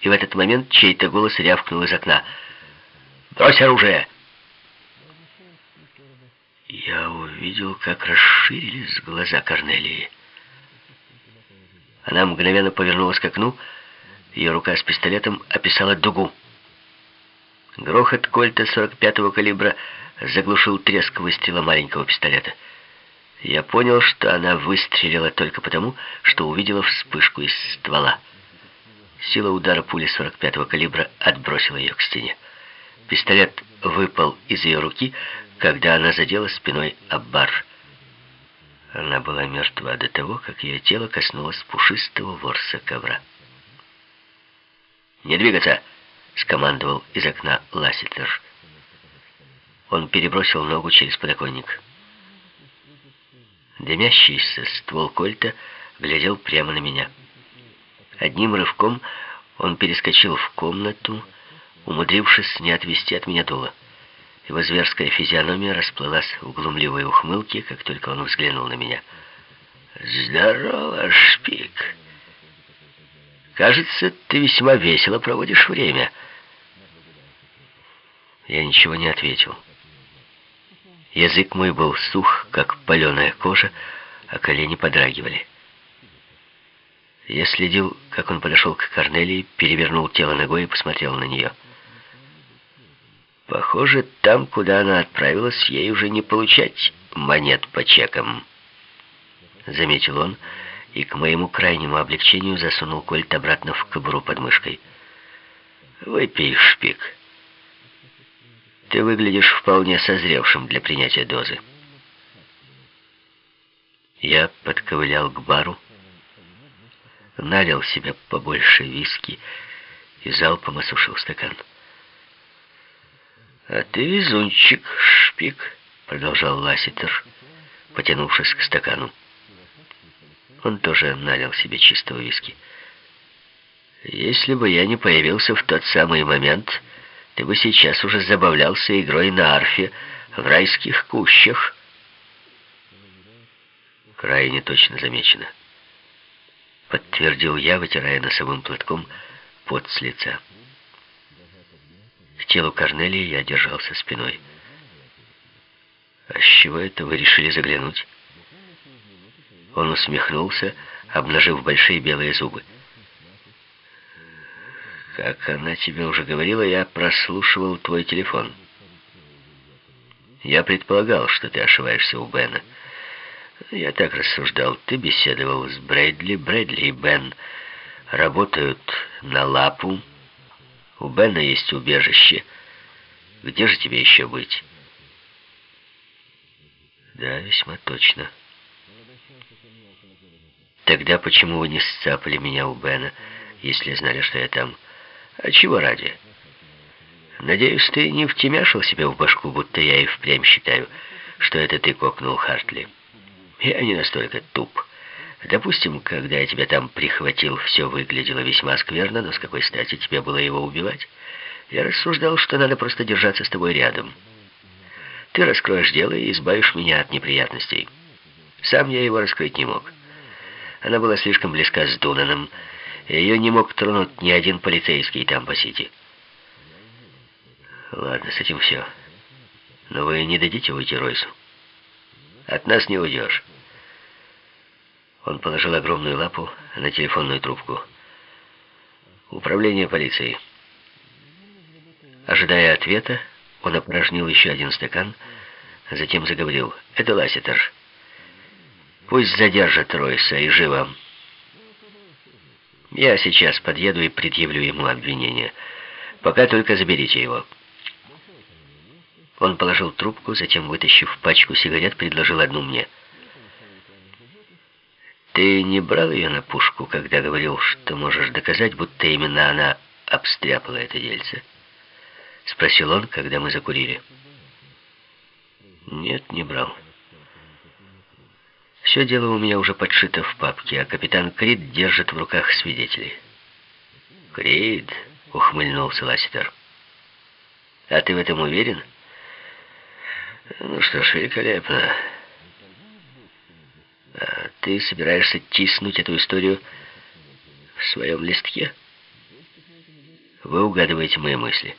и в этот момент чей-то голос рявкнул из окна. «Брось оружие!» Я увидел, как расширились глаза Корнелии. Она мгновенно повернулась к окну, ее рука с пистолетом описала дугу. Грохот кольта 45-го калибра заглушил треск выстрела маленького пистолета. Я понял, что она выстрелила только потому, что увидела вспышку из ствола. Сила удара пули 45-го калибра отбросила ее к стене. Пистолет выпал из ее руки, когда она задела спиной об бар. Она была мертва до того, как ее тело коснулось пушистого ворса ковра. «Не двигаться!» — скомандовал из окна Ласситер. Он перебросил ногу через подоконник. Дымящийся ствол кольта глядел прямо на меня. Одним рывком он перескочил в комнату, умудрившись не отвести от меня дуло. Его зверская физиономия расплылась в глумливой ухмылке, как только он взглянул на меня. «Здорово, шпик! Кажется, ты весьма весело проводишь время». Я ничего не ответил. Язык мой был сух, как паленая кожа, а колени подрагивали. Я следил, как он подошел к Корнелии, перевернул тело ногой и посмотрел на нее. Похоже, там, куда она отправилась, ей уже не получать монет по чекам. Заметил он и к моему крайнему облегчению засунул кольт обратно в кобуру под мышкой. «Выпей, шпик. Ты выглядишь вполне созревшим для принятия дозы». Я подковылял к бару, налил себе побольше виски и залпом осушил стакан. «А ты везунчик, шпик», — продолжал Ласситер, потянувшись к стакану. Он тоже налил себе чистого виски. «Если бы я не появился в тот самый момент, ты бы сейчас уже забавлялся игрой на арфе в райских кущах». Крайне точно замечено. Подтвердил я, вытирая носовым платком пот с лица. К телу Корнелии я держался спиной. «А с чего это вы решили заглянуть?» Он усмехнулся, обнажив большие белые зубы. «Как она тебе уже говорила, я прослушивал твой телефон. Я предполагал, что ты ошибаешься у Бена. Я так рассуждал. Ты беседовал с Брэдли. Брэдли и Бен работают на лапу, у Бена есть убежище. Где же тебе еще быть? Да, весьма точно. Тогда почему вы не сцапали меня у Бена, если знали, что я там? А чего ради? Надеюсь, ты не втемяшил себе в башку, будто я и впрямь считаю, что это ты кокнул Хартли. Я не настолько туп. Допустим, когда я тебя там прихватил, все выглядело весьма скверно, но с какой стати тебе было его убивать? Я рассуждал, что надо просто держаться с тобой рядом. Ты раскроешь дело и избавишь меня от неприятностей. Сам я его раскрыть не мог. Она была слишком близка с Дунаном, и ее не мог тронуть ни один полицейский там по Сити. Ладно, с этим все. Но вы не дадите уйти Ройсу? От нас не уйдешь. Он положил огромную лапу на телефонную трубку. «Управление полицией». Ожидая ответа, он опорожнил еще один стакан, затем заговорил. «Это Ласситер. Пусть задержат Ройса и живо. Я сейчас подъеду и предъявлю ему обвинение. Пока только заберите его». Он положил трубку, затем, вытащив пачку сигарет, предложил одну мне. Ты не брал ее на пушку, когда говорил, что можешь доказать, будто именно она обстряпала это дельце? Спросил он, когда мы закурили. Нет, не брал. Все дело у меня уже подшито в папке, а капитан Крид держит в руках свидетелей. Крид, ухмыльнулся Ластер. А ты в этом уверен? Ну что ж, великолепно. А ты собираешься тиснуть эту историю в своем листке? Вы угадываете мои мысли.